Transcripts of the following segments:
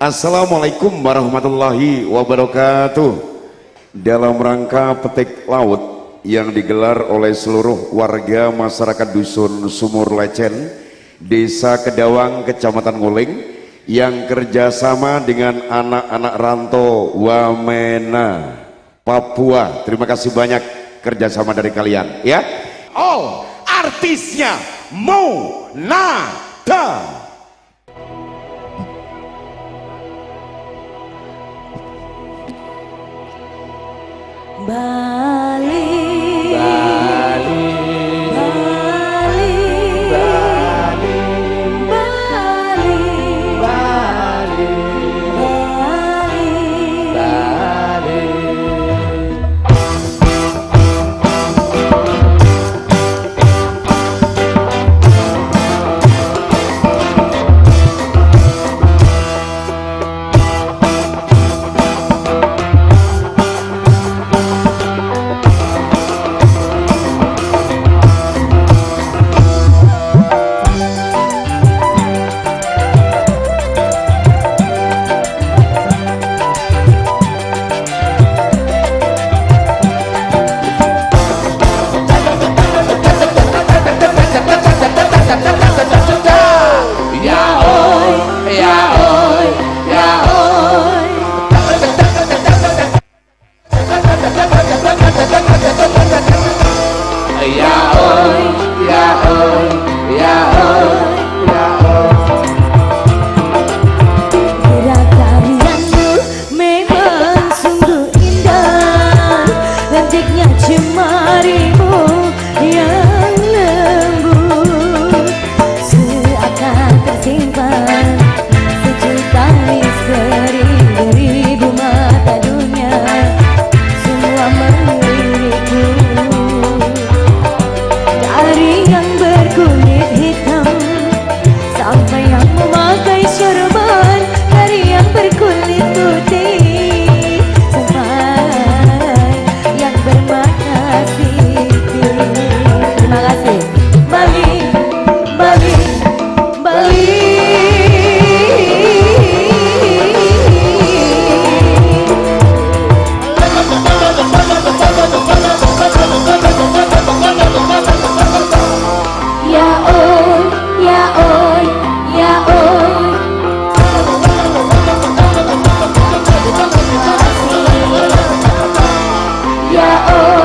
Assalamualaikum warahmatullahi wabarakatuh. Dalam rangka petik laut yang digelar oleh seluruh warga masyarakat dusun Sumur Lecen Desa Kedawang, Kecamatan Nguling Yang kerjasama dengan anak-anak Ranto Wamena, Papua. Terima kasih banyak kerjasama dari kalian ya. Oh artisnya Monada Bye. oh.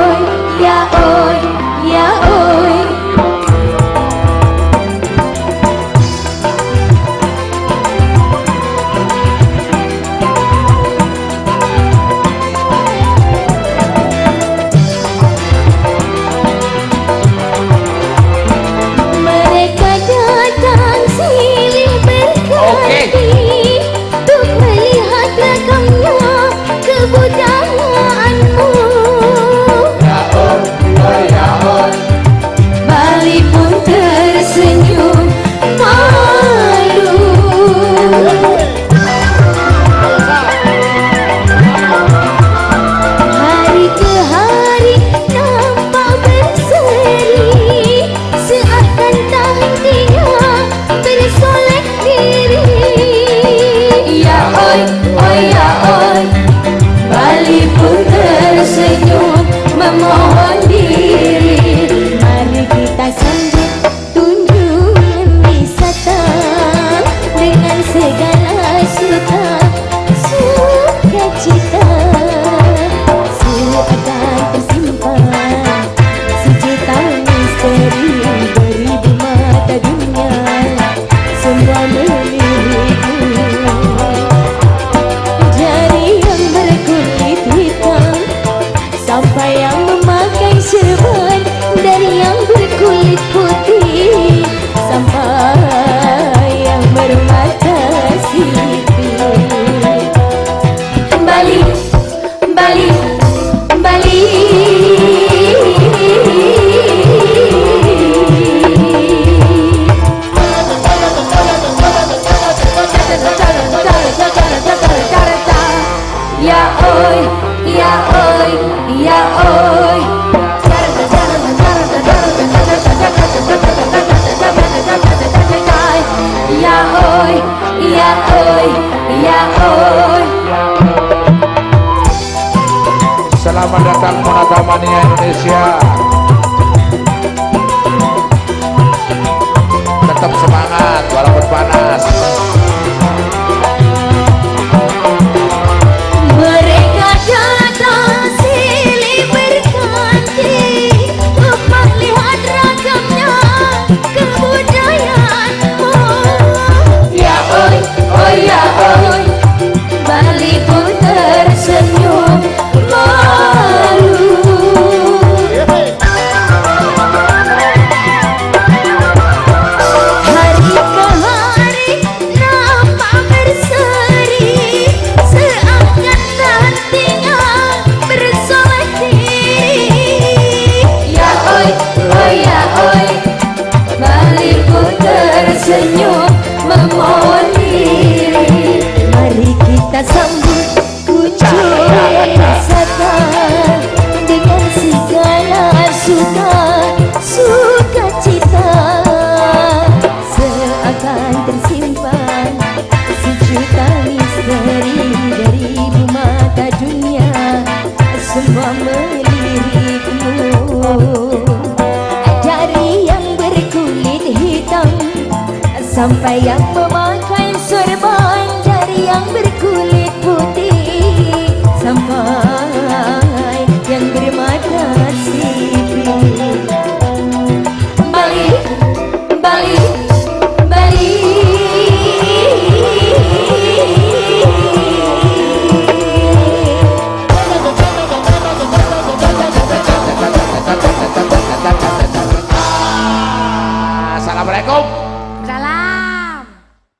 selamat datang Monatamania Indonesia. Suka suka cita. Seakan tersimpan sejuta misteri dari mata dunia. Semua melirikmu dari yang berkulit hitam sampai yang